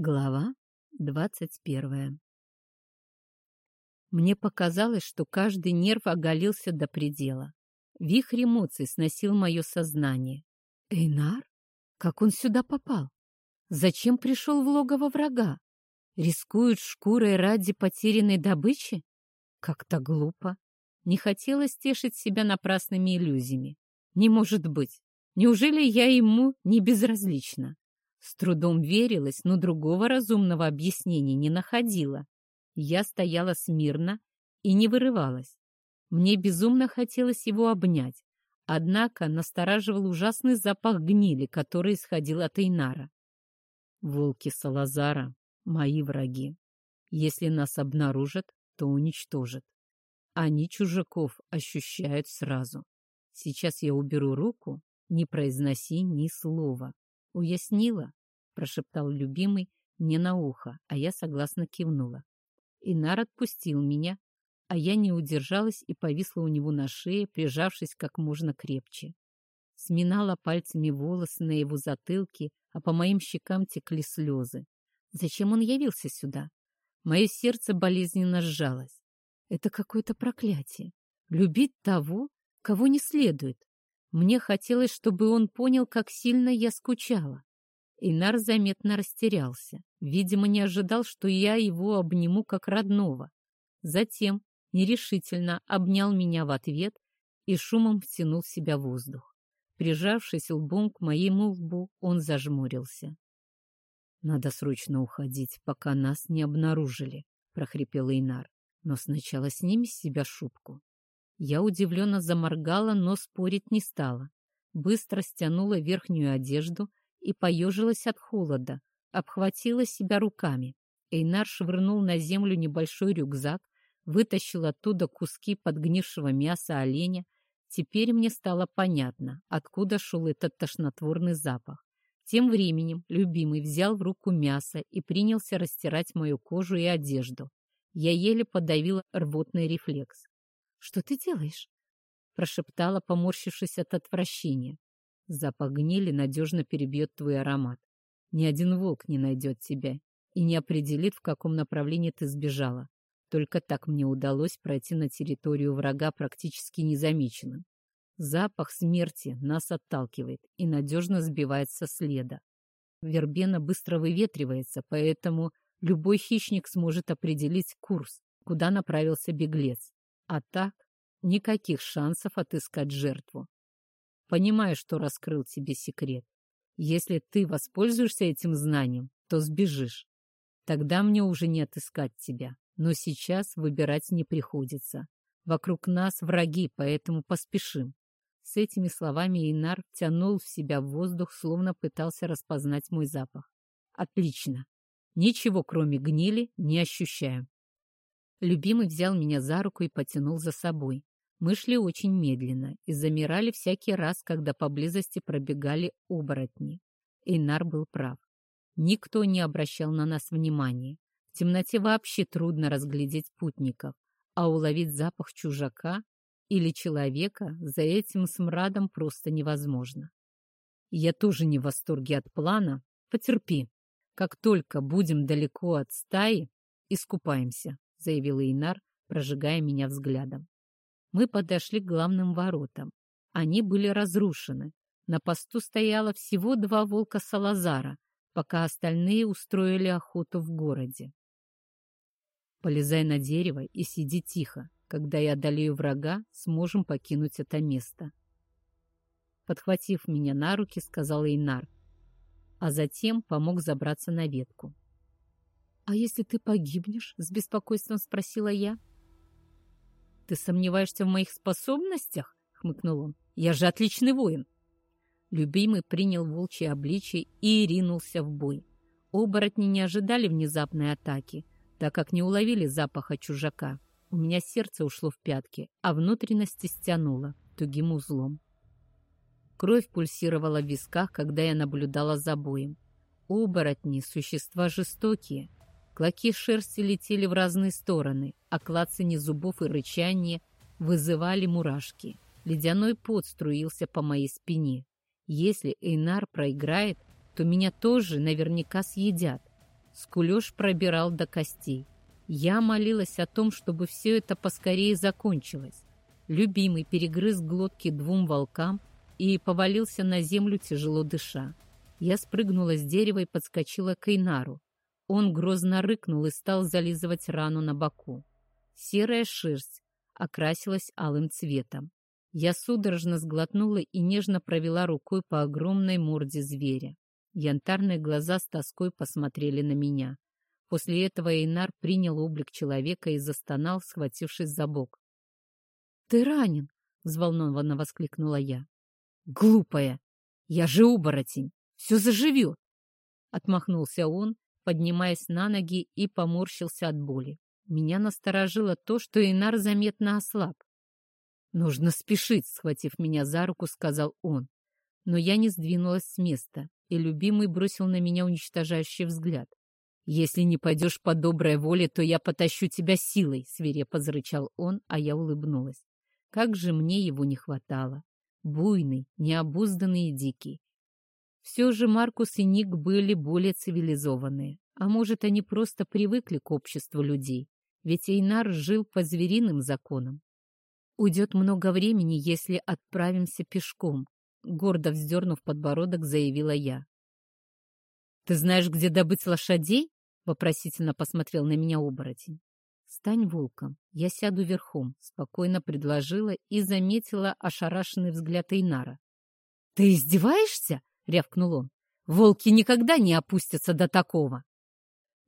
Глава двадцать первая Мне показалось, что каждый нерв оголился до предела. Вихрь эмоций сносил мое сознание. Эйнар? Как он сюда попал? Зачем пришел в логово врага? Рискует шкурой ради потерянной добычи? Как-то глупо. Не хотелось тешить себя напрасными иллюзиями. Не может быть. Неужели я ему не безразлична? С трудом верилась, но другого разумного объяснения не находила. Я стояла смирно и не вырывалась. Мне безумно хотелось его обнять, однако настораживал ужасный запах гнили, который исходил от Эйнара. Волки Салазара — мои враги. Если нас обнаружат, то уничтожат. Они чужаков ощущают сразу. Сейчас я уберу руку, не произноси ни слова. «Уяснила?» — прошептал любимый мне на ухо, а я согласно кивнула. Инар отпустил меня, а я не удержалась и повисла у него на шее, прижавшись как можно крепче. Сминала пальцами волосы на его затылке, а по моим щекам текли слезы. Зачем он явился сюда? Мое сердце болезненно сжалось. Это какое-то проклятие. Любить того, кого не следует. Мне хотелось, чтобы он понял, как сильно я скучала. Инар заметно растерялся. Видимо, не ожидал, что я его обниму как родного. Затем нерешительно обнял меня в ответ и шумом втянул в себя воздух. Прижавшись лбом к моему лбу, он зажмурился. «Надо срочно уходить, пока нас не обнаружили», — прохрипел Инар. «Но сначала сними с себя шубку». Я удивленно заморгала, но спорить не стала. Быстро стянула верхнюю одежду и поежилась от холода, обхватила себя руками. Эйнар швырнул на землю небольшой рюкзак, вытащил оттуда куски подгнившего мяса оленя. Теперь мне стало понятно, откуда шел этот тошнотворный запах. Тем временем любимый взял в руку мясо и принялся растирать мою кожу и одежду. Я еле подавила рвотный рефлекс. «Что ты делаешь?» — прошептала, поморщившись от отвращения. «Запах гнили надежно перебьет твой аромат. Ни один волк не найдет тебя и не определит, в каком направлении ты сбежала. Только так мне удалось пройти на территорию врага практически незамеченным. Запах смерти нас отталкивает и надежно сбивает со следа. Вербена быстро выветривается, поэтому любой хищник сможет определить курс, куда направился беглец. А так никаких шансов отыскать жертву. Понимаю, что раскрыл тебе секрет. Если ты воспользуешься этим знанием, то сбежишь. Тогда мне уже не отыскать тебя. Но сейчас выбирать не приходится. Вокруг нас враги, поэтому поспешим. С этими словами Инар тянул в себя воздух, словно пытался распознать мой запах. Отлично. Ничего, кроме гнили, не ощущаю. Любимый взял меня за руку и потянул за собой. Мы шли очень медленно и замирали всякий раз, когда поблизости пробегали оборотни. Эйнар был прав. Никто не обращал на нас внимания. В темноте вообще трудно разглядеть путников, а уловить запах чужака или человека за этим смрадом просто невозможно. Я тоже не в восторге от плана. Потерпи. Как только будем далеко от стаи, искупаемся. — заявил Инар, прожигая меня взглядом. Мы подошли к главным воротам. Они были разрушены. На посту стояло всего два волка Салазара, пока остальные устроили охоту в городе. Полезай на дерево и сиди тихо. Когда я одолею врага, сможем покинуть это место. Подхватив меня на руки, сказал Эйнар, а затем помог забраться на ветку. «А если ты погибнешь?» — с беспокойством спросила я. «Ты сомневаешься в моих способностях?» — хмыкнул он. «Я же отличный воин!» Любимый принял волчье обличие и ринулся в бой. Оборотни не ожидали внезапной атаки, так как не уловили запаха чужака. У меня сердце ушло в пятки, а внутренности стянуло тугим узлом. Кровь пульсировала в висках, когда я наблюдала за боем. Оборотни — существа жестокие, Клоки шерсти летели в разные стороны, а клацанье зубов и рычание вызывали мурашки. Ледяной пот струился по моей спине. Если Эйнар проиграет, то меня тоже наверняка съедят. Скулеж пробирал до костей. Я молилась о том, чтобы все это поскорее закончилось. Любимый перегрыз глотки двум волкам и повалился на землю, тяжело дыша. Я спрыгнула с дерева и подскочила к Эйнару. Он грозно рыкнул и стал зализывать рану на боку. Серая шерсть окрасилась алым цветом. Я судорожно сглотнула и нежно провела рукой по огромной морде зверя. Янтарные глаза с тоской посмотрели на меня. После этого Эйнар принял облик человека и застонал, схватившись за бок. «Ты ранен!» — взволнованно воскликнула я. «Глупая! Я же оборотень! Все заживет!» Отмахнулся он, поднимаясь на ноги и поморщился от боли. Меня насторожило то, что Эйнар заметно ослаб. «Нужно спешить», — схватив меня за руку, сказал он. Но я не сдвинулась с места, и любимый бросил на меня уничтожающий взгляд. «Если не пойдешь по доброй воле, то я потащу тебя силой», — свирепо зарычал он, а я улыбнулась. Как же мне его не хватало. Буйный, необузданный и дикий. Все же Маркус и Ник были более цивилизованные. А может, они просто привыкли к обществу людей. Ведь Эйнар жил по звериным законам. Уйдет много времени, если отправимся пешком, гордо вздернув подбородок, заявила я. «Ты знаешь, где добыть лошадей?» — вопросительно посмотрел на меня оборотень. «Стань волком, я сяду верхом», — спокойно предложила и заметила ошарашенный взгляд Эйнара. «Ты издеваешься?» — рявкнул он. «Волки никогда не опустятся до такого!»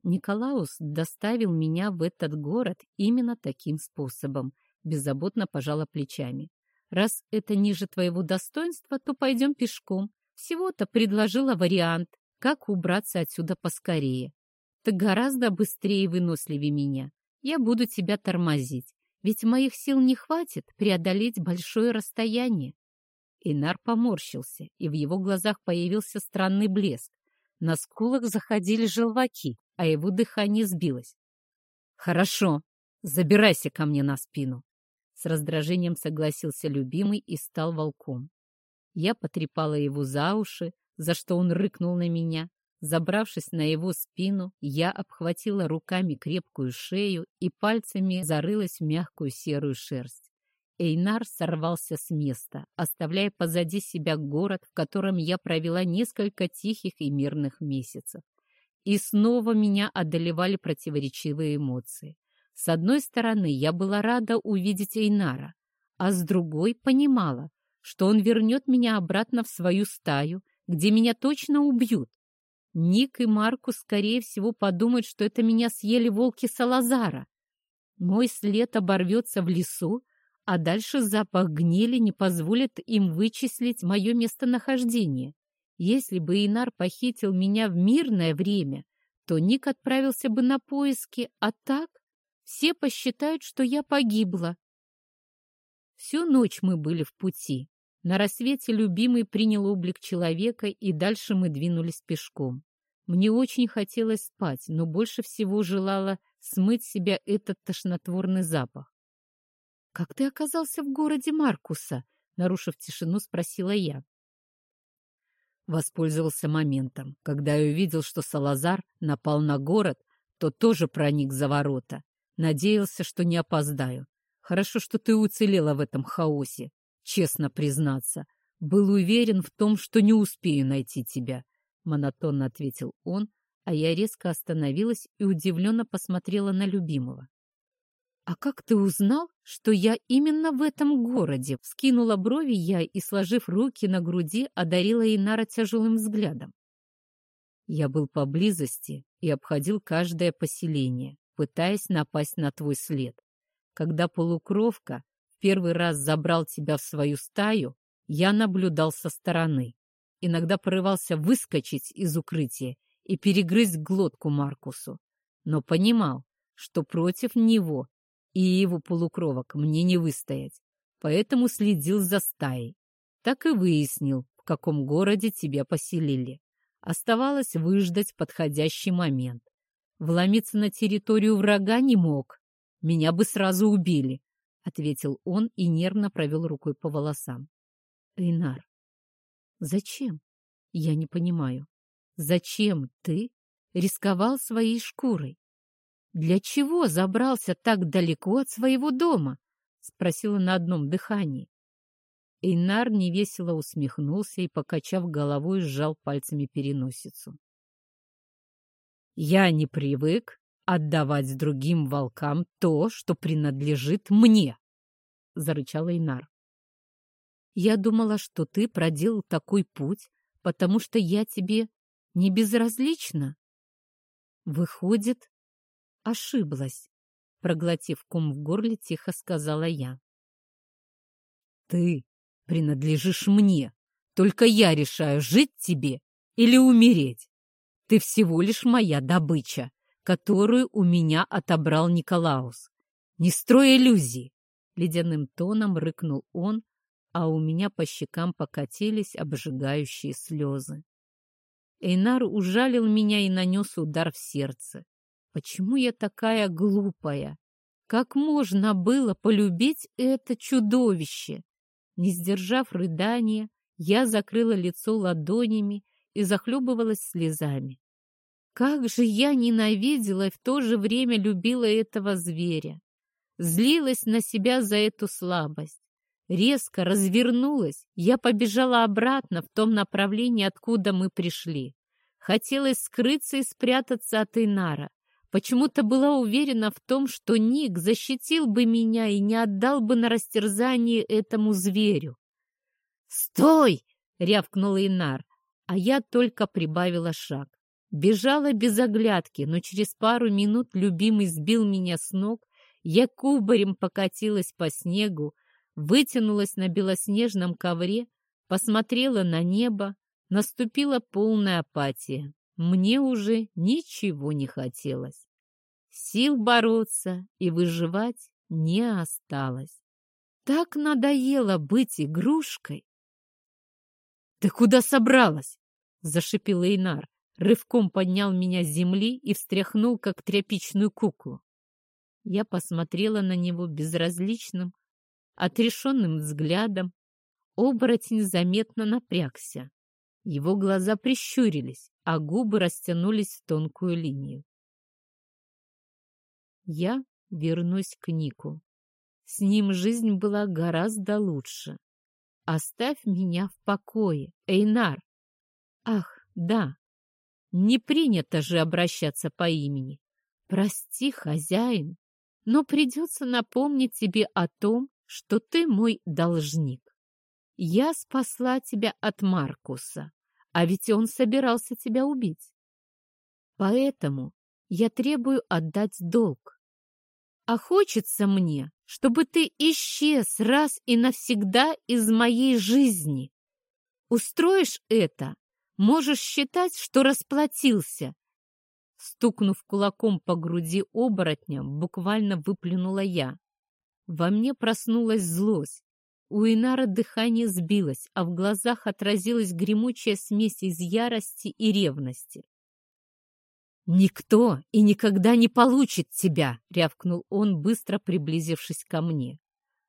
Николаус доставил меня в этот город именно таким способом, беззаботно пожала плечами. Раз это ниже твоего достоинства, то пойдем пешком. Всего-то предложила вариант, как убраться отсюда поскорее. Ты гораздо быстрее и выносливее меня я буду тебя тормозить, ведь моих сил не хватит преодолеть большое расстояние. Инар поморщился, и в его глазах появился странный блеск. На скулах заходили желваки, а его дыхание сбилось. «Хорошо, забирайся ко мне на спину!» С раздражением согласился любимый и стал волком. Я потрепала его за уши, за что он рыкнул на меня, Забравшись на его спину, я обхватила руками крепкую шею и пальцами зарылась в мягкую серую шерсть. Эйнар сорвался с места, оставляя позади себя город, в котором я провела несколько тихих и мирных месяцев. И снова меня одолевали противоречивые эмоции. С одной стороны, я была рада увидеть Эйнара, а с другой понимала, что он вернет меня обратно в свою стаю, где меня точно убьют, Ник и Марку, скорее всего, подумают, что это меня съели волки Салазара. Мой след оборвется в лесу, а дальше запах гнили не позволит им вычислить мое местонахождение. Если бы Инар похитил меня в мирное время, то Ник отправился бы на поиски, а так все посчитают, что я погибла. Всю ночь мы были в пути. На рассвете любимый принял облик человека, и дальше мы двинулись пешком. Мне очень хотелось спать, но больше всего желала смыть себя этот тошнотворный запах. «Как ты оказался в городе Маркуса?» Нарушив тишину, спросила я. Воспользовался моментом. Когда я увидел, что Салазар напал на город, то тоже проник за ворота. Надеялся, что не опоздаю. Хорошо, что ты уцелела в этом хаосе честно признаться. Был уверен в том, что не успею найти тебя, — монотонно ответил он, а я резко остановилась и удивленно посмотрела на любимого. «А как ты узнал, что я именно в этом городе?» Вскинула брови я и, сложив руки на груди, одарила Инара тяжелым взглядом. Я был поблизости и обходил каждое поселение, пытаясь напасть на твой след. Когда полукровка первый раз забрал тебя в свою стаю, я наблюдал со стороны. Иногда порывался выскочить из укрытия и перегрызть глотку Маркусу, но понимал, что против него и его полукровок мне не выстоять, поэтому следил за стаей. Так и выяснил, в каком городе тебя поселили. Оставалось выждать подходящий момент. Вломиться на территорию врага не мог. Меня бы сразу убили, — ответил он и нервно провел рукой по волосам. «Эйнар, зачем? Я не понимаю. Зачем ты рисковал своей шкурой. Для чего забрался так далеко от своего дома? Спросила на одном дыхании. Эйнар невесело усмехнулся и, покачав головой, сжал пальцами переносицу. «Я не привык отдавать другим волкам то, что принадлежит мне», — зарычал Эйнар. «Я думала, что ты проделал такой путь, потому что я тебе не безразлична». «Выходит, ошиблась», — проглотив ком в горле, тихо сказала я. «Ты принадлежишь мне. Только я решаю, жить тебе или умереть. Ты всего лишь моя добыча, которую у меня отобрал Николаус. Не строй иллюзий!» Ледяным тоном рыкнул он, а у меня по щекам покатились обжигающие слезы. Эйнар ужалил меня и нанес удар в сердце. Почему я такая глупая? Как можно было полюбить это чудовище? Не сдержав рыдания, я закрыла лицо ладонями и захлебывалась слезами. Как же я ненавидела и в то же время любила этого зверя. Злилась на себя за эту слабость. Резко развернулась, я побежала обратно в том направлении, откуда мы пришли. Хотелось скрыться и спрятаться от Инара. Почему-то была уверена в том, что Ник защитил бы меня и не отдал бы на растерзание этому зверю. «Стой!» — рявкнул Инар, а я только прибавила шаг. Бежала без оглядки, но через пару минут любимый сбил меня с ног, я кубарем покатилась по снегу, вытянулась на белоснежном ковре, посмотрела на небо, наступила полная апатия. Мне уже ничего не хотелось. Сил бороться и выживать не осталось. Так надоело быть игрушкой. «Ты куда собралась?» — зашипел Эйнар. Рывком поднял меня с земли и встряхнул, как тряпичную куклу. Я посмотрела на него безразличным, отрешенным взглядом. Оборотень заметно напрягся. Его глаза прищурились, а губы растянулись в тонкую линию. Я вернусь к Нику. С ним жизнь была гораздо лучше. Оставь меня в покое, Эйнар. Ах, да, не принято же обращаться по имени. Прости, хозяин, но придется напомнить тебе о том, что ты мой должник. Я спасла тебя от Маркуса, а ведь он собирался тебя убить. Поэтому я требую отдать долг. А хочется мне, чтобы ты исчез раз и навсегда из моей жизни. Устроишь это, можешь считать, что расплатился. Стукнув кулаком по груди оборотня, буквально выплюнула я. Во мне проснулась злость. У Инара дыхание сбилось, а в глазах отразилась гремучая смесь из ярости и ревности. «Никто и никогда не получит тебя!» — рявкнул он, быстро приблизившись ко мне.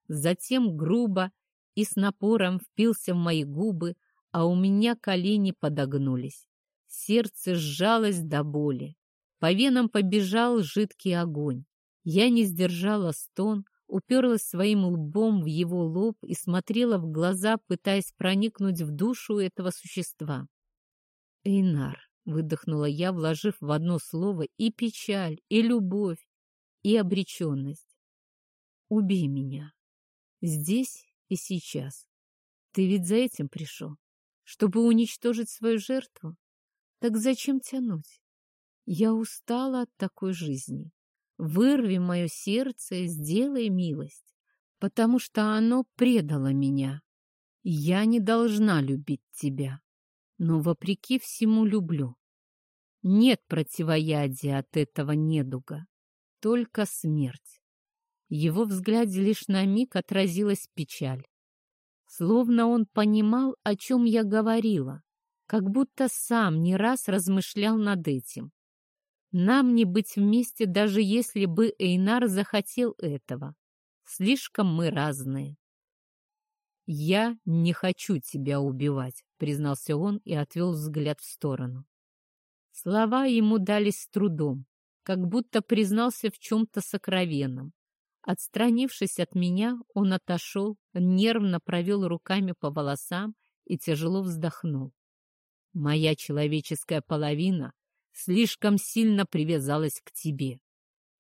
Затем грубо и с напором впился в мои губы, а у меня колени подогнулись. Сердце сжалось до боли. По венам побежал жидкий огонь. Я не сдержала стон, уперлась своим лбом в его лоб и смотрела в глаза, пытаясь проникнуть в душу этого существа. «Эйнар», — выдохнула я, вложив в одно слово и печаль, и любовь, и обреченность. «Убей меня. Здесь и сейчас. Ты ведь за этим пришел, чтобы уничтожить свою жертву? Так зачем тянуть? Я устала от такой жизни. Вырви мое сердце и сделай милость, потому что оно предало меня. Я не должна любить тебя, но вопреки всему люблю. Нет противоядия от этого недуга, только смерть. Его взгляде лишь на миг отразилась печаль. Словно он понимал, о чем я говорила, как будто сам не раз размышлял над этим. Нам не быть вместе, даже если бы Эйнар захотел этого. Слишком мы разные. «Я не хочу тебя убивать», — признался он и отвел взгляд в сторону. Слова ему дались с трудом, как будто признался в чем-то сокровенном. Отстранившись от меня, он отошел, нервно провел руками по волосам и тяжело вздохнул. Моя человеческая половина слишком сильно привязалась к тебе.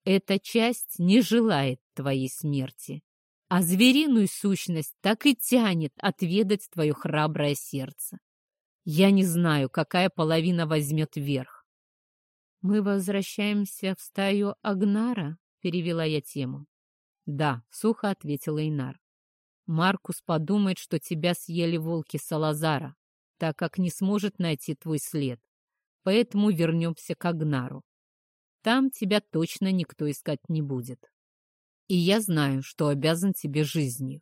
Эта часть не желает твоей смерти, а звериную сущность так и тянет отведать твое храброе сердце. Я не знаю, какая половина возьмет верх. «Мы возвращаемся в стаю Агнара?» — перевела я тему. «Да», — сухо ответил Эйнар. «Маркус подумает, что тебя съели волки Салазара, так как не сможет найти твой след. Поэтому вернемся к Агнару. Там тебя точно никто искать не будет. И я знаю, что обязан тебе жизнью.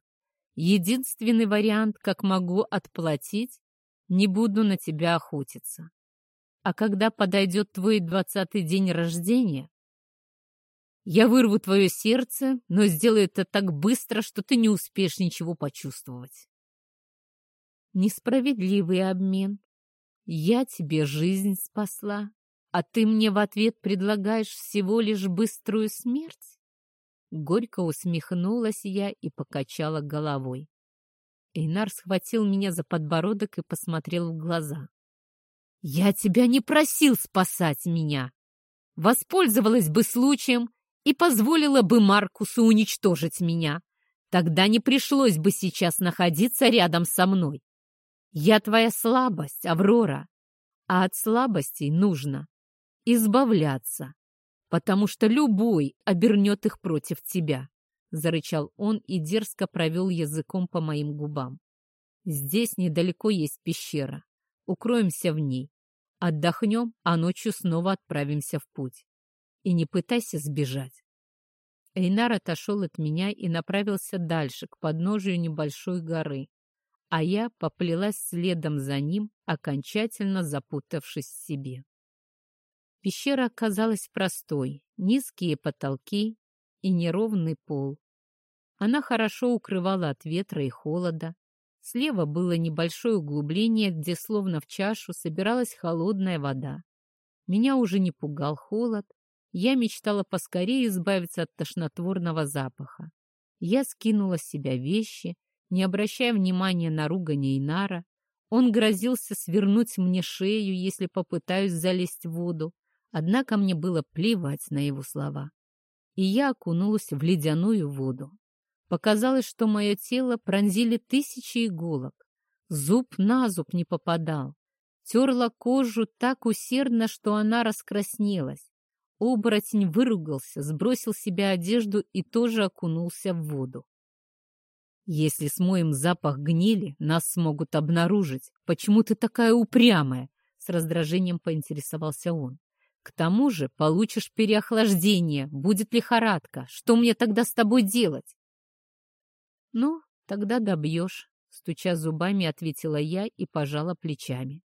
Единственный вариант, как могу отплатить, не буду на тебя охотиться. А когда подойдет твой двадцатый день рождения, я вырву твое сердце, но сделаю это так быстро, что ты не успеешь ничего почувствовать. Несправедливый обмен. Я тебе жизнь спасла, а ты мне в ответ предлагаешь всего лишь быструю смерть? Горько усмехнулась я и покачала головой. Эйнар схватил меня за подбородок и посмотрел в глаза. «Я тебя не просил спасать меня! Воспользовалась бы случаем и позволила бы Маркусу уничтожить меня. Тогда не пришлось бы сейчас находиться рядом со мной. Я твоя слабость, Аврора, а от слабостей нужно избавляться, потому что любой обернет их против тебя. — зарычал он и дерзко провел языком по моим губам. «Здесь недалеко есть пещера. Укроемся в ней. Отдохнем, а ночью снова отправимся в путь. И не пытайся сбежать». Эйнар отошел от меня и направился дальше, к подножию небольшой горы, а я поплелась следом за ним, окончательно запутавшись в себе. Пещера оказалась простой, низкие потолки, и неровный пол. Она хорошо укрывала от ветра и холода. Слева было небольшое углубление, где словно в чашу собиралась холодная вода. Меня уже не пугал холод. Я мечтала поскорее избавиться от тошнотворного запаха. Я скинула с себя вещи, не обращая внимания на ругань Инара. Он грозился свернуть мне шею, если попытаюсь залезть в воду. Однако мне было плевать на его слова и я окунулась в ледяную воду. Показалось, что мое тело пронзили тысячи иголок. Зуб на зуб не попадал. Терла кожу так усердно, что она раскраснелась. Оборотень выругался, сбросил себе одежду и тоже окунулся в воду. «Если смоем запах гнили, нас смогут обнаружить. Почему ты такая упрямая?» С раздражением поинтересовался он. К тому же получишь переохлаждение, будет лихорадка. Что мне тогда с тобой делать? Ну, тогда добьешь, стуча зубами, ответила я и пожала плечами.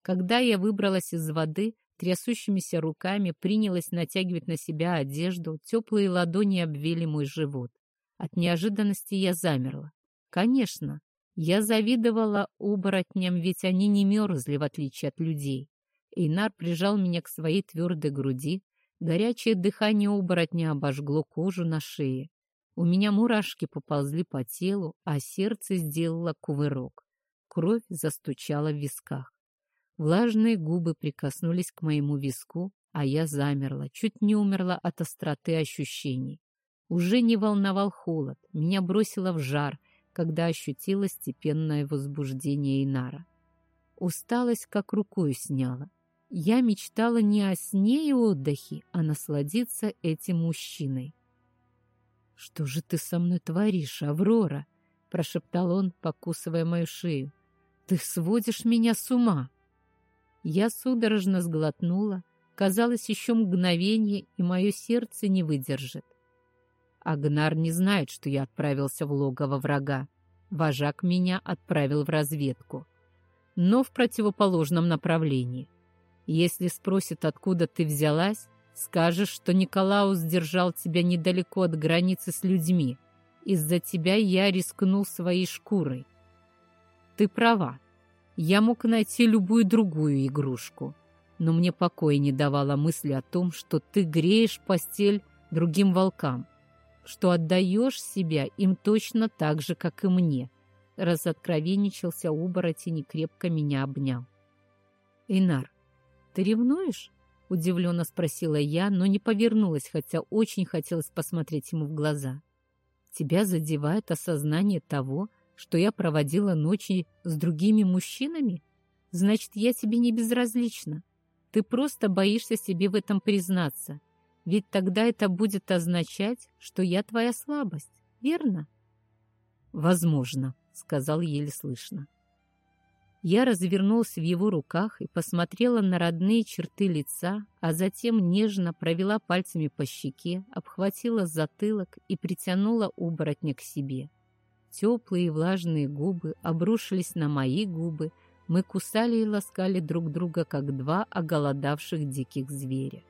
Когда я выбралась из воды, трясущимися руками принялась натягивать на себя одежду, теплые ладони обвили мой живот. От неожиданности я замерла. Конечно, я завидовала оборотням, ведь они не мерзли, в отличие от людей. Эйнар прижал меня к своей твердой груди. Горячее дыхание оборотня обожгло кожу на шее. У меня мурашки поползли по телу, а сердце сделало кувырок. Кровь застучала в висках. Влажные губы прикоснулись к моему виску, а я замерла, чуть не умерла от остроты ощущений. Уже не волновал холод, меня бросило в жар, когда ощутила степенное возбуждение Инара. Усталость как рукой сняла. Я мечтала не о сне и отдыхе, а насладиться этим мужчиной. «Что же ты со мной творишь, Аврора?» — прошептал он, покусывая мою шею. «Ты сводишь меня с ума!» Я судорожно сглотнула. Казалось, еще мгновение, и мое сердце не выдержит. Агнар не знает, что я отправился в логово врага. Вожак меня отправил в разведку, но в противоположном направлении. Если спросит, откуда ты взялась, скажешь, что Николаус держал тебя недалеко от границы с людьми. Из-за тебя я рискнул своей шкурой. Ты права. Я мог найти любую другую игрушку. но мне покоя не давала мысли о том, что ты греешь постель другим волкам, что отдаешь себя им точно так же, как и мне. Разоткровенничался оборотень и крепко меня обнял. «Инар, ты ревнуешь?» — удивленно спросила я, но не повернулась, хотя очень хотелось посмотреть ему в глаза. «Тебя задевает осознание того, что я проводила ночи с другими мужчинами? Значит, я тебе не безразлична. Ты просто боишься себе в этом признаться. Ведь тогда это будет означать, что я твоя слабость, верно? Возможно, сказал еле слышно. Я развернулась в его руках и посмотрела на родные черты лица, а затем нежно провела пальцами по щеке, обхватила затылок и притянула оборотня к себе. Теплые и влажные губы обрушились на мои губы, мы кусали и ласкали друг друга, как два оголодавших диких зверя.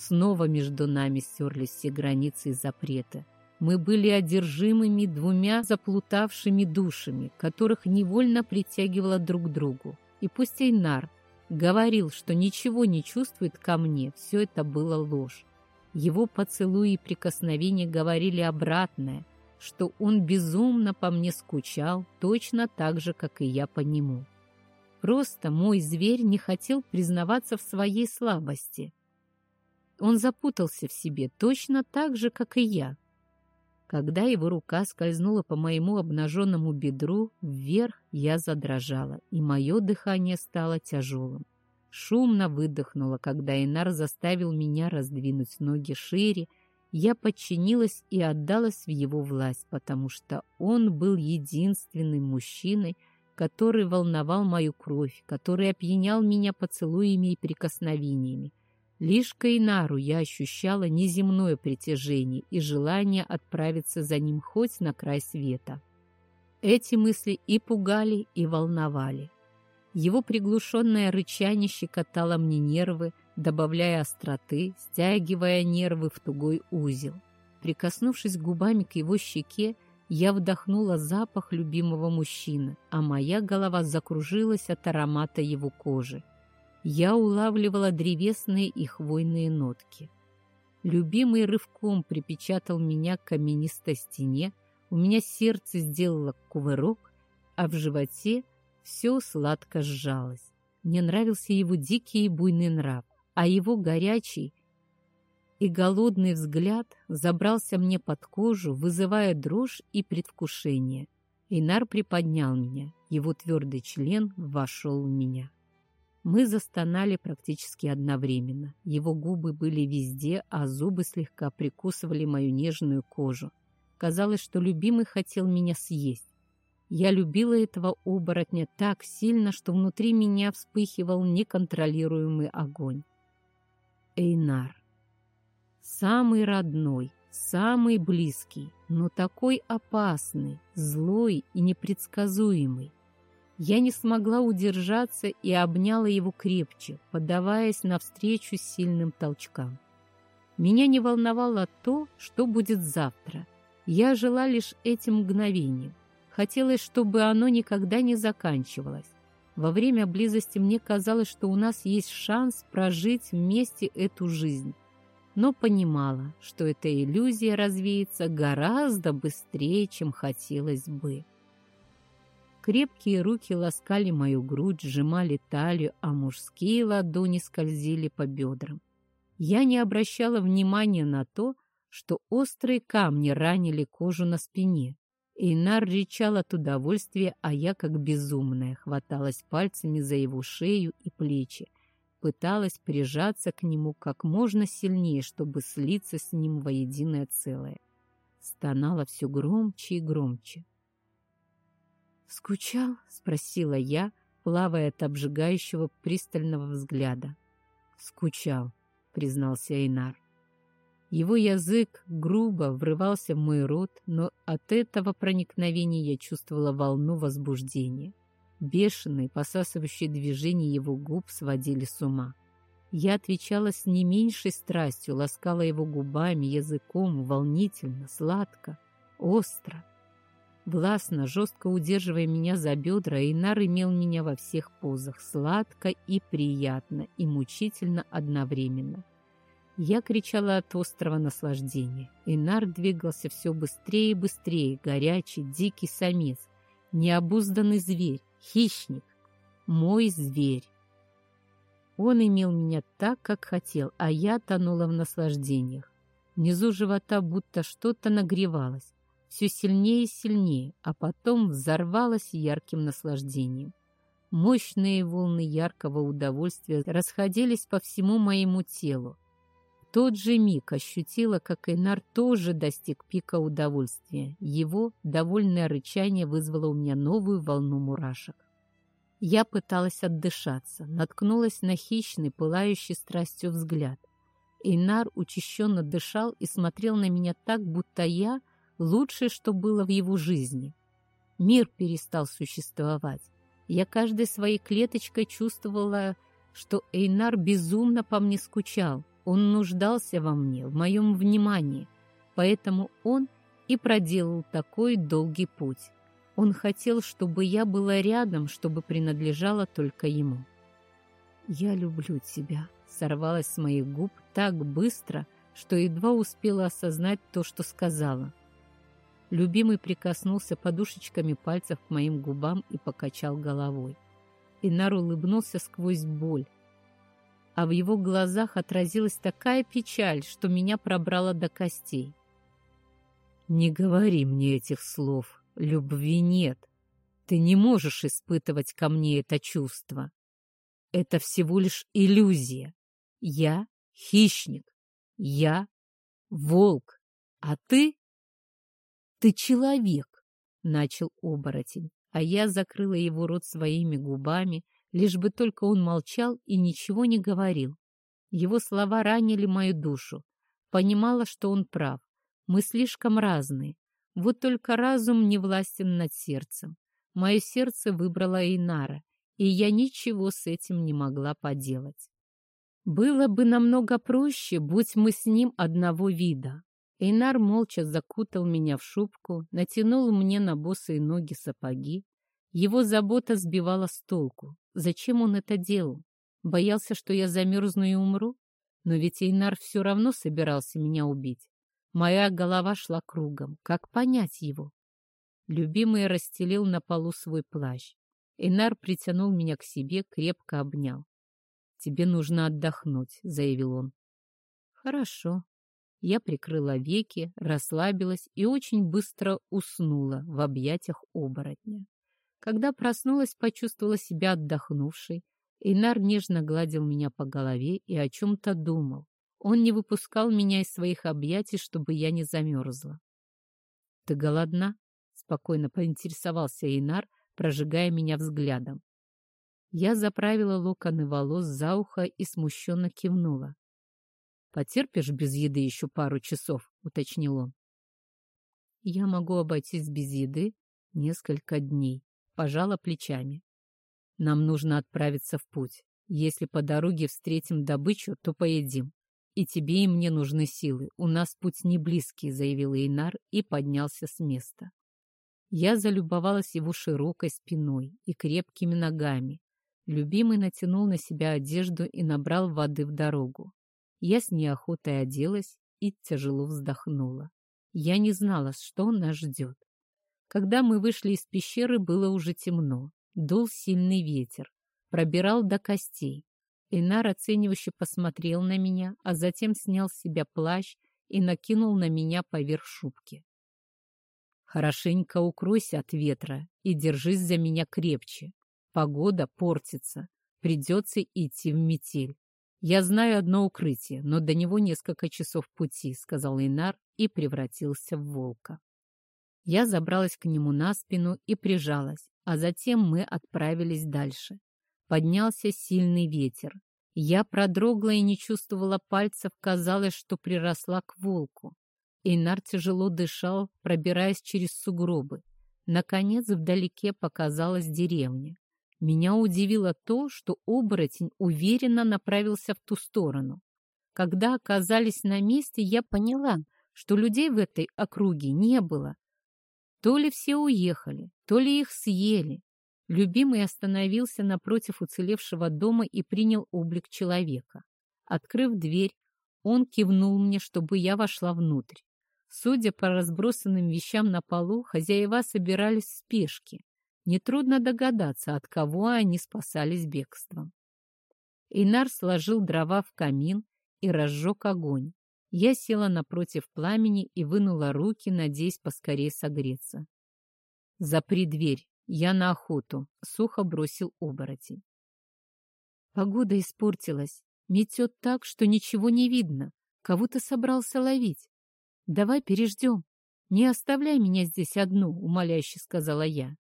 Снова между нами стерлись все границы и запреты. Мы были одержимыми двумя заплутавшими душами, которых невольно притягивало друг к другу. И пусть Эйнар говорил, что ничего не чувствует ко мне, все это было ложь. Его поцелуи и прикосновения говорили обратное, что он безумно по мне скучал, точно так же, как и я по нему. Просто мой зверь не хотел признаваться в своей слабости. Он запутался в себе точно так же, как и я. Когда его рука скользнула по моему обнаженному бедру, вверх я задрожала, и мое дыхание стало тяжелым. Шумно выдохнула, когда Инар заставил меня раздвинуть ноги шире. Я подчинилась и отдалась в его власть, потому что он был единственным мужчиной, который волновал мою кровь, который опьянял меня поцелуями и прикосновениями. Лишь к Эйнару я ощущала неземное притяжение и желание отправиться за ним хоть на край света. Эти мысли и пугали, и волновали. Его приглушенное рычание щекотало мне нервы, добавляя остроты, стягивая нервы в тугой узел. Прикоснувшись губами к его щеке, я вдохнула запах любимого мужчины, а моя голова закружилась от аромата его кожи. Я улавливала древесные и хвойные нотки. Любимый рывком припечатал меня к каменистой стене, у меня сердце сделало кувырок, а в животе все сладко сжалось. Мне нравился его дикий и буйный нрав, а его горячий, и голодный взгляд забрался мне под кожу, вызывая дрожь и предвкушение. Инар приподнял меня, его твердый член вошел в меня. Мы застонали практически одновременно. Его губы были везде, а зубы слегка прикусывали мою нежную кожу. Казалось, что любимый хотел меня съесть. Я любила этого оборотня так сильно, что внутри меня вспыхивал неконтролируемый огонь. Эйнар. Самый родной, самый близкий, но такой опасный, злой и непредсказуемый. Я не смогла удержаться и обняла его крепче, поддаваясь навстречу сильным толчкам. Меня не волновало то, что будет завтра. Я жила лишь этим мгновением. Хотелось, чтобы оно никогда не заканчивалось. Во время близости мне казалось, что у нас есть шанс прожить вместе эту жизнь но понимала, что эта иллюзия развеется гораздо быстрее, чем хотелось бы. Крепкие руки ласкали мою грудь, сжимали талию, а мужские ладони скользили по бедрам. Я не обращала внимания на то, что острые камни ранили кожу на спине. Эйнар рычал от удовольствия, а я, как безумная, хваталась пальцами за его шею и плечи, пыталась прижаться к нему как можно сильнее, чтобы слиться с ним воединое целое. Стонала все громче и громче. «Скучал?» — спросила я, плавая от обжигающего пристального взгляда. «Скучал», — признался Эйнар. Его язык грубо врывался в мой рот, но от этого проникновения я чувствовала волну возбуждения. Бешеные, посасывающие движения его губ сводили с ума. Я отвечала с не меньшей страстью, ласкала его губами, языком, волнительно, сладко, остро. Властно, жестко удерживая меня за бедра, Эйнар имел меня во всех позах, сладко и приятно, и мучительно одновременно. Я кричала от острого наслаждения. Эйнар двигался все быстрее и быстрее, горячий, дикий самец, необузданный зверь, хищник, мой зверь. Он имел меня так, как хотел, а я тонула в наслаждениях. Внизу живота будто что-то нагревалось все сильнее и сильнее, а потом взорвалась ярким наслаждением. Мощные волны яркого удовольствия расходились по всему моему телу. В тот же миг ощутила, как Эйнар тоже достиг пика удовольствия. Его довольное рычание вызвало у меня новую волну мурашек. Я пыталась отдышаться, наткнулась на хищный, пылающий страстью взгляд. Эйнар учащенно дышал и смотрел на меня так, будто я лучшее, что было в его жизни. Мир перестал существовать. Я каждой своей клеточкой чувствовала, что Эйнар безумно по мне скучал. Он нуждался во мне, в моем внимании. Поэтому он и проделал такой долгий путь. Он хотел, чтобы я была рядом, чтобы принадлежала только ему. «Я люблю тебя», — сорвалась с моих губ так быстро, что едва успела осознать то, что сказала. Любимый прикоснулся подушечками пальцев к моим губам и покачал головой. Инар улыбнулся сквозь боль, а в его глазах отразилась такая печаль, что меня пробрала до костей. «Не говори мне этих слов. Любви нет. Ты не можешь испытывать ко мне это чувство. Это всего лишь иллюзия. Я — хищник. Я — волк. А ты «Ты человек!» — начал оборотень, а я закрыла его рот своими губами, лишь бы только он молчал и ничего не говорил. Его слова ранили мою душу. Понимала, что он прав. Мы слишком разные. Вот только разум не властен над сердцем. Мое сердце выбрало Инара, и я ничего с этим не могла поделать. Было бы намного проще, будь мы с ним одного вида. Эйнар молча закутал меня в шубку, натянул мне на босые ноги сапоги. Его забота сбивала с толку. Зачем он это делал? Боялся, что я замерзну и умру? Но ведь Эйнар все равно собирался меня убить. Моя голова шла кругом. Как понять его? Любимый расстелил на полу свой плащ. Эйнар притянул меня к себе, крепко обнял. «Тебе нужно отдохнуть», — заявил он. «Хорошо», я прикрыла веки, расслабилась и очень быстро уснула в объятиях оборотня. Когда проснулась, почувствовала себя отдохнувшей. Эйнар нежно гладил меня по голове и о чем-то думал. Он не выпускал меня из своих объятий, чтобы я не замерзла. «Ты голодна?» — спокойно поинтересовался Эйнар, прожигая меня взглядом. Я заправила локоны волос за ухо и смущенно кивнула. «Потерпишь без еды еще пару часов?» — уточнил он. «Я могу обойтись без еды несколько дней», — пожала плечами. «Нам нужно отправиться в путь. Если по дороге встретим добычу, то поедим. И тебе и мне нужны силы. У нас путь не близкий», — заявил Эйнар и поднялся с места. Я залюбовалась его широкой спиной и крепкими ногами. Любимый натянул на себя одежду и набрал воды в дорогу. Я с неохотой оделась и тяжело вздохнула. Я не знала, что нас ждет. Когда мы вышли из пещеры, было уже темно. Дул сильный ветер, пробирал до костей. Инар оценивающе посмотрел на меня, а затем снял с себя плащ и накинул на меня поверх шубки. «Хорошенько укройся от ветра и держись за меня крепче. Погода портится, придется идти в метель. «Я знаю одно укрытие, но до него несколько часов пути», — сказал Инар и превратился в волка. Я забралась к нему на спину и прижалась, а затем мы отправились дальше. Поднялся сильный ветер. Я продрогла и не чувствовала пальцев, казалось, что приросла к волку. Эйнар тяжело дышал, пробираясь через сугробы. Наконец вдалеке показалась деревня. Меня удивило то, что оборотень уверенно направился в ту сторону. Когда оказались на месте, я поняла, что людей в этой округе не было. То ли все уехали, то ли их съели. Любимый остановился напротив уцелевшего дома и принял облик человека. Открыв дверь, он кивнул мне, чтобы я вошла внутрь. Судя по разбросанным вещам на полу, хозяева собирались в спешке. Нетрудно догадаться, от кого они спасались бегством. Эйнар сложил дрова в камин и разжег огонь. Я села напротив пламени и вынула руки, надеясь поскорее согреться. «Запри дверь, я на охоту», — сухо бросил оборотень. Погода испортилась. Метет так, что ничего не видно. Кого ты собрался ловить? Давай переждем. Не оставляй меня здесь одну, умоляюще сказала я.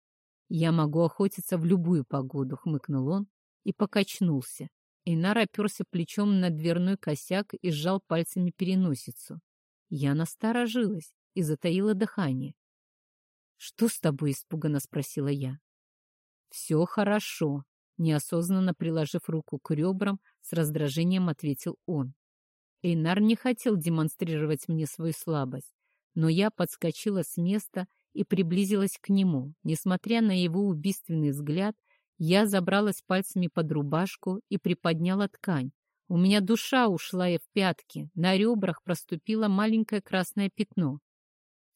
Я могу охотиться в любую погоду, хмыкнул он и покачнулся. Инар оперся плечом на дверной косяк и сжал пальцами переносицу. Я насторожилась и затаила дыхание. «Что с тобой?» — испуганно спросила я. «Все хорошо», Неосознанно приложив руку к ребрам, с раздражением ответил он. Эйнар не хотел демонстрировать мне свою слабость, но я подскочила с места и приблизилась к нему. Несмотря на его убийственный взгляд, я забралась пальцами под рубашку и приподняла ткань. У меня душа ушла и в пятки, на ребрах проступило маленькое красное пятно.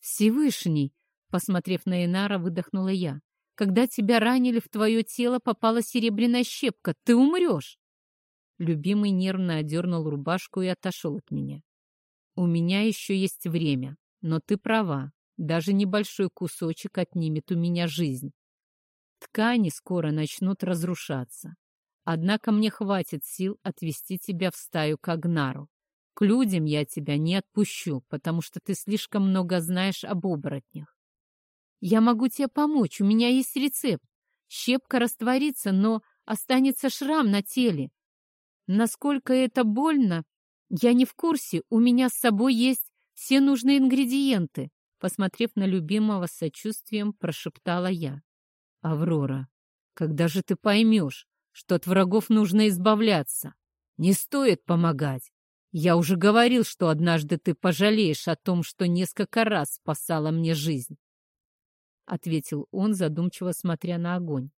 «Всевышний!» — посмотрев на Инара, выдохнула я. Когда тебя ранили, в твое тело попала серебряная щепка. Ты умрешь!» Любимый нервно одернул рубашку и отошел от меня. «У меня еще есть время, но ты права. Даже небольшой кусочек отнимет у меня жизнь. Ткани скоро начнут разрушаться. Однако мне хватит сил отвести тебя в стаю к Агнару. К людям я тебя не отпущу, потому что ты слишком много знаешь об оборотнях. Я могу тебе помочь, у меня есть рецепт. Щепка растворится, но останется шрам на теле. Насколько это больно, я не в курсе. У меня с собой есть все нужные ингредиенты. Посмотрев на любимого с сочувствием, прошептала я. Аврора, когда же ты поймешь, что от врагов нужно избавляться? Не стоит помогать. Я уже говорил, что однажды ты пожалеешь о том, что несколько раз спасала мне жизнь ответил он, задумчиво смотря на огонь.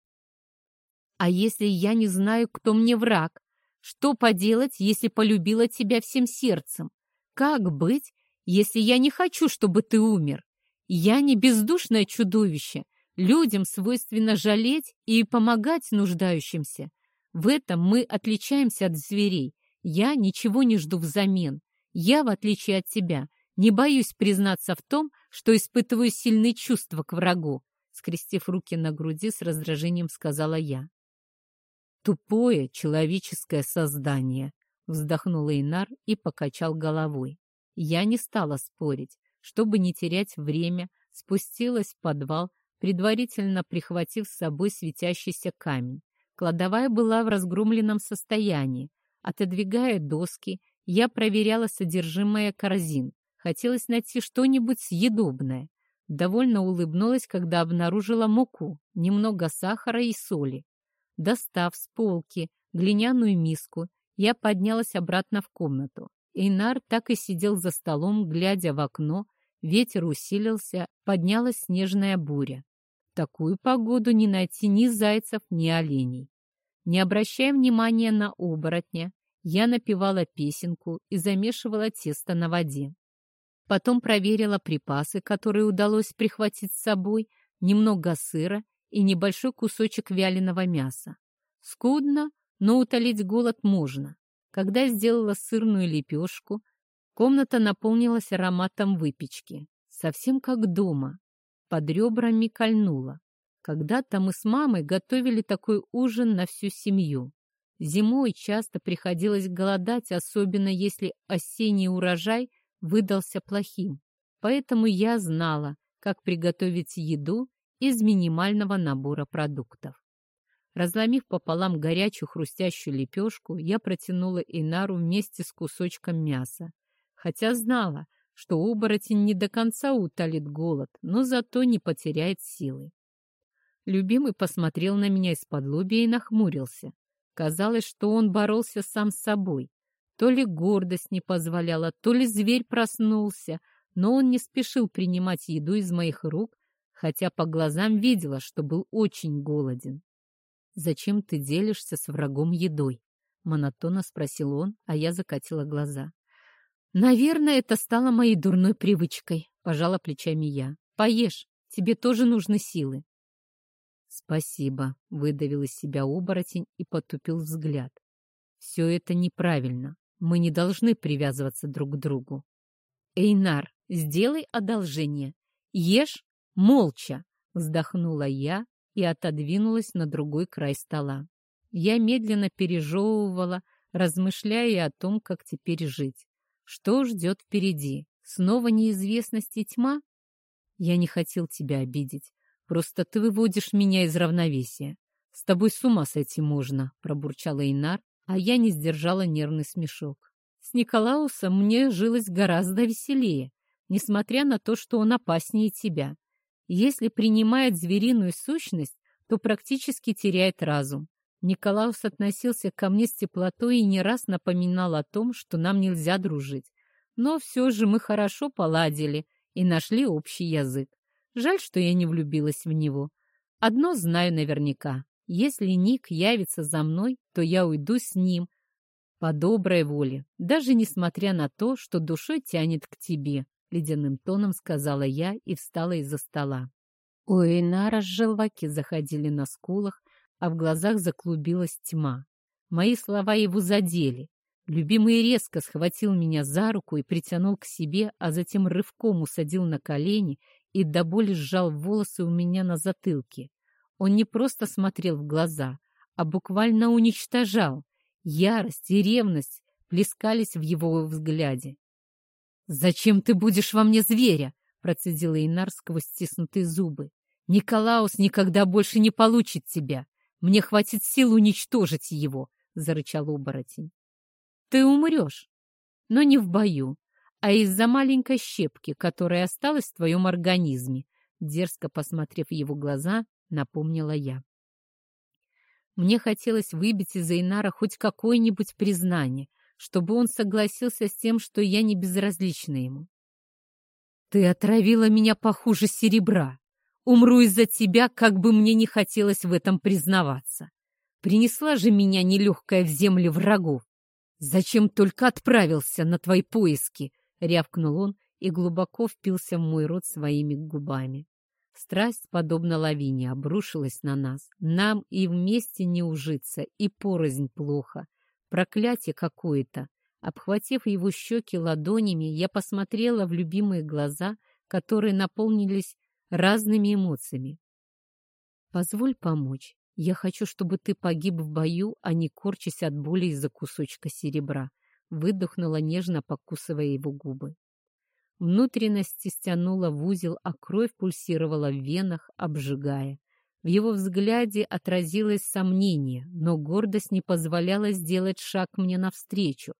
А если я не знаю, кто мне враг? Что поделать, если полюбила тебя всем сердцем? Как быть, если я не хочу, чтобы ты умер? Я не бездушное чудовище. Людям свойственно жалеть и помогать нуждающимся. В этом мы отличаемся от зверей. Я ничего не жду взамен. Я, в отличие от тебя, не боюсь признаться в том, что испытываю сильные чувства к врагу, скрестив руки на груди, с раздражением сказала я. Тупое человеческое создание, вздохнул Инар и покачал головой. Я не стала спорить. Чтобы не терять время, спустилась в подвал, предварительно прихватив с собой светящийся камень. Кладовая была в разгромленном состоянии. Отодвигая доски, я проверяла содержимое корзин. Хотелось найти что-нибудь съедобное. Довольно улыбнулась, когда обнаружила муку, немного сахара и соли. Достав с полки глиняную миску, я поднялась обратно в комнату. Эйнар так и сидел за столом, глядя в окно. Ветер усилился, поднялась снежная буря. Такую погоду не найти ни зайцев, ни оленей. Не обращая внимания на оборотня, я напевала песенку и замешивала тесто на воде. Потом проверила припасы, которые удалось прихватить с собой, немного сыра и небольшой кусочек вяленого мяса. Скудно, но утолить голод можно. Когда сделала сырную лепешку, комната наполнилась ароматом выпечки. Совсем как дома. Под ребрами кольнула. Когда-то мы с мамой готовили такой ужин на всю семью. Зимой часто приходилось голодать, особенно если осенний урожай выдался плохим, поэтому я знала, как приготовить еду из минимального набора продуктов. Разломив пополам горячую хрустящую лепешку, я протянула Инару вместе с кусочком мяса, хотя знала, что оборотень не до конца утолит голод, но зато не потеряет силы. Любимый посмотрел на меня из-под лобья и нахмурился. Казалось, что он боролся сам с собой. То ли гордость не позволяла, то ли зверь проснулся, но он не спешил принимать еду из моих рук, хотя по глазам видела, что был очень голоден. «Зачем ты делишься с врагом едой?» — монотонно спросил он, а я закатила глаза. «Наверное, это стало моей дурной привычкой», — пожала плечами я. «Поешь, тебе тоже нужны силы». «Спасибо», — выдавил из себя оборотень и потупил взгляд. «Все это неправильно. Мы не должны привязываться друг к другу». «Эйнар, сделай одолжение. Ешь молча», — вздохнула я и отодвинулась на другой край стола. Я медленно пережевывала, размышляя о том, как теперь жить. Что ждет впереди? Снова неизвестность и тьма? Я не хотел тебя обидеть. Просто ты выводишь меня из равновесия. С тобой с ума сойти можно, пробурчала Инар, а я не сдержала нервный смешок. С Николаусом мне жилось гораздо веселее, несмотря на то, что он опаснее тебя. Если принимает звериную сущность, то практически теряет разум. Николаус относился ко мне с теплотой и не раз напоминал о том, что нам нельзя дружить. Но все же мы хорошо поладили и нашли общий язык. Жаль, что я не влюбилась в него. Одно знаю наверняка. Если Ник явится за мной, то я уйду с ним по доброй воле, даже несмотря на то, что душой тянет к тебе, — ледяным тоном сказала я и встала из-за стола. У Эйнара желваки заходили на скулах, а в глазах заклубилась тьма. Мои слова его задели. Любимый резко схватил меня за руку и притянул к себе, а затем рывком усадил на колени и до боли сжал волосы у меня на затылке. Он не просто смотрел в глаза, а буквально уничтожал. Ярость и ревность плескались в его взгляде. «Зачем ты будешь во мне зверя?» — процедил Эйнар сквозь стиснутые зубы. «Николаус никогда больше не получит тебя. Мне хватит сил уничтожить его», — зарычал оборотень. «Ты умрешь, но не в бою, а из-за маленькой щепки, которая осталась в твоем организме», дерзко посмотрев его глаза, напомнила я. Мне хотелось выбить из Эйнара хоть какое-нибудь признание, чтобы он согласился с тем, что я не безразлична ему. «Ты отравила меня похуже серебра. Умру из-за тебя, как бы мне не хотелось в этом признаваться. Принесла же меня нелегкая в земле врагов. Зачем только отправился на твои поиски?» — рявкнул он и глубоко впился в мой рот своими губами. Страсть, подобно лавине, обрушилась на нас. Нам и вместе не ужиться, и порознь плохо. Проклятие какое-то. Обхватив его щеки ладонями, я посмотрела в любимые глаза, которые наполнились разными эмоциями. «Позволь помочь. Я хочу, чтобы ты погиб в бою, а не корчась от боли из-за кусочка серебра», выдохнула нежно, покусывая его губы. Внутренности стянула в узел, а кровь пульсировала в венах, обжигая. В его взгляде отразилось сомнение, но гордость не позволяла сделать шаг мне навстречу.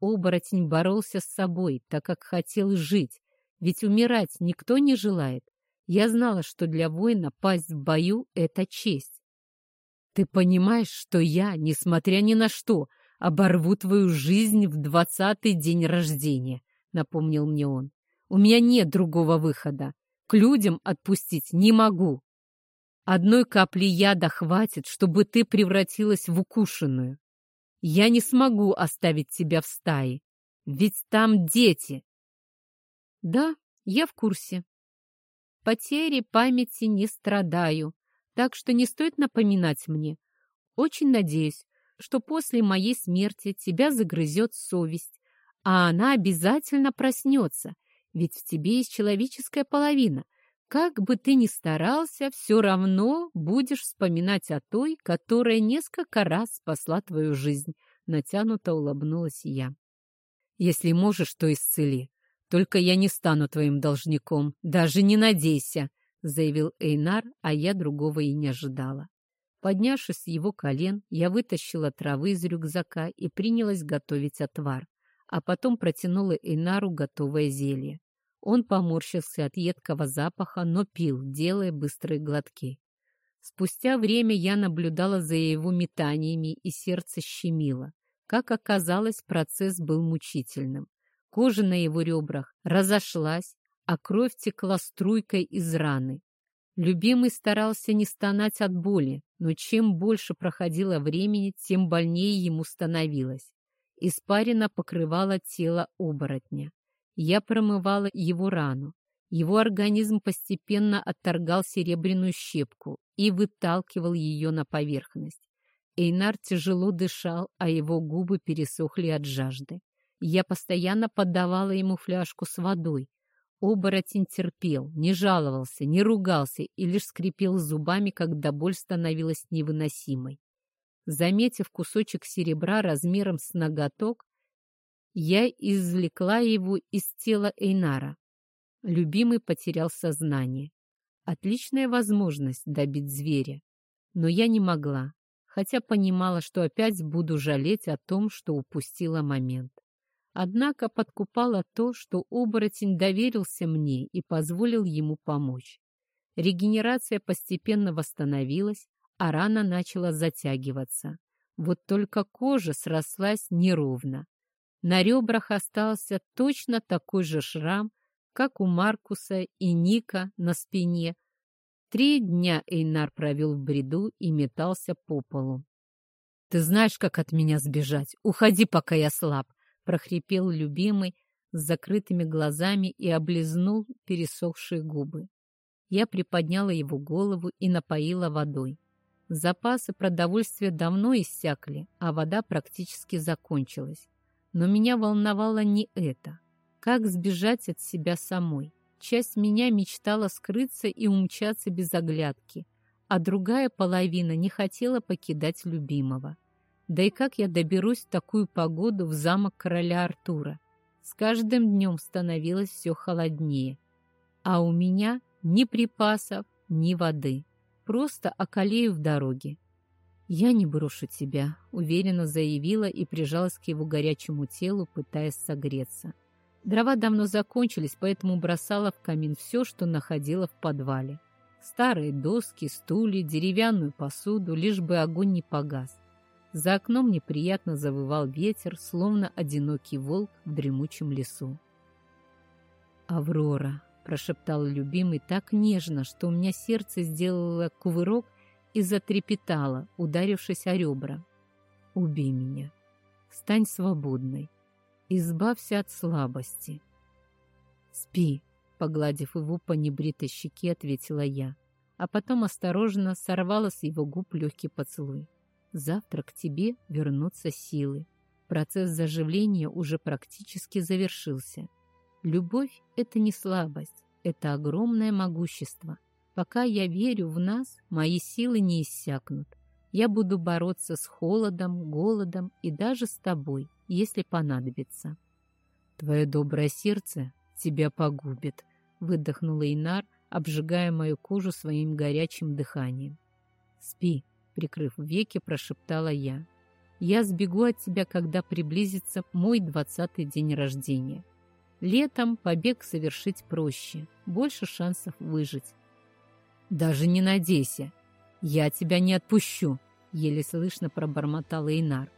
Оборотень боролся с собой, так как хотел жить, ведь умирать никто не желает. Я знала, что для воина пасть в бою — это честь. Ты понимаешь, что я, несмотря ни на что, оборву твою жизнь в двадцатый день рождения, — напомнил мне он. У меня нет другого выхода. К людям отпустить не могу. Одной капли яда хватит, чтобы ты превратилась в укушенную. Я не смогу оставить тебя в стае, ведь там дети. Да, я в курсе, Потери памяти не страдаю, так что не стоит напоминать мне. Очень надеюсь, что после моей смерти тебя загрызет совесть, а она обязательно проснется, ведь в тебе есть человеческая половина. Как бы ты ни старался, все равно будешь вспоминать о той, которая несколько раз спасла твою жизнь. Натянуто улыбнулась я. Если можешь, то исцели. «Только я не стану твоим должником, даже не надейся», — заявил Эйнар, а я другого и не ожидала. Поднявшись с его колен, я вытащила травы из рюкзака и принялась готовить отвар, а потом протянула Эйнару готовое зелье. Он поморщился от едкого запаха, но пил, делая быстрые глотки. Спустя время я наблюдала за его метаниями, и сердце щемило. Как оказалось, процесс был мучительным. Кожа на его ребрах разошлась, а кровь текла струйкой из раны. Любимый старался не стонать от боли, но чем больше проходило времени, тем больнее ему становилось. Испарина покрывала тело оборотня. Я промывала его рану. Его организм постепенно отторгал серебряную щепку и выталкивал ее на поверхность. Эйнар тяжело дышал, а его губы пересохли от жажды. Я постоянно подавала ему фляжку с водой. Оборотень терпел, не жаловался, не ругался и лишь скрипел зубами, когда боль становилась невыносимой. Заметив кусочек серебра размером с ноготок, я извлекла его из тела Эйнара. Любимый потерял сознание. Отличная возможность добить зверя. Но я не могла хотя понимала, что опять буду жалеть о том, что упустила момент. Однако подкупало то, что оборотень доверился мне и позволил ему помочь. Регенерация постепенно восстановилась, а рана начала затягиваться. Вот только кожа срослась неровно. На ребрах остался точно такой же шрам, как у Маркуса и Ника на спине, Три дня Эйнар провел в бреду и метался по полу. «Ты знаешь, как от меня сбежать? Уходи, пока я слаб!» — прохрипел любимый с закрытыми глазами и облизнул пересохшие губы. Я приподняла его голову и напоила водой. Запасы продовольствия давно иссякли, а вода практически закончилась. Но меня волновало не это. Как сбежать от себя самой? Часть меня мечтала скрыться и умчаться без оглядки, а другая половина не хотела покидать любимого. Да и как я доберусь в такую погоду в замок короля Артура? С каждым днем становилось все холоднее. А у меня ни припасов, ни воды. Просто околею в дороге. «Я не брошу тебя», — уверенно заявила и прижалась к его горячему телу, пытаясь согреться. Дрова давно закончились, поэтому бросала в камин все, что находила в подвале. Старые доски, стулья, деревянную посуду, лишь бы огонь не погас. За окном неприятно завывал ветер, словно одинокий волк в дремучем лесу. «Аврора», — прошептал любимый так нежно, что у меня сердце сделало кувырок и затрепетало, ударившись о ребра. «Убей меня. Стань свободной. Избавься от слабости. Спи, погладив его по небритой щеке, ответила я, а потом осторожно сорвала с его губ легкий поцелуй. Завтра к тебе вернутся силы. Процесс заживления уже практически завершился. Любовь — это не слабость, это огромное могущество. Пока я верю в нас, мои силы не иссякнут. Я буду бороться с холодом, голодом и даже с тобой если понадобится. «Твое доброе сердце тебя погубит», — выдохнул Инар, обжигая мою кожу своим горячим дыханием. «Спи», — прикрыв веки, прошептала я. «Я сбегу от тебя, когда приблизится мой двадцатый день рождения. Летом побег совершить проще, больше шансов выжить». «Даже не надейся, я тебя не отпущу», — еле слышно пробормотал Эйнар.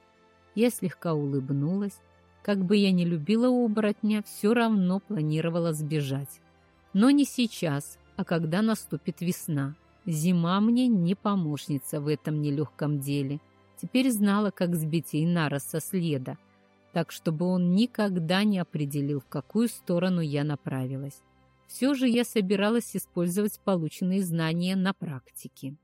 Я слегка улыбнулась. Как бы я ни любила оборотня, все равно планировала сбежать. Но не сейчас, а когда наступит весна. Зима мне не помощница в этом нелегком деле. Теперь знала, как сбить Эйнара со следа, так чтобы он никогда не определил, в какую сторону я направилась. Все же я собиралась использовать полученные знания на практике.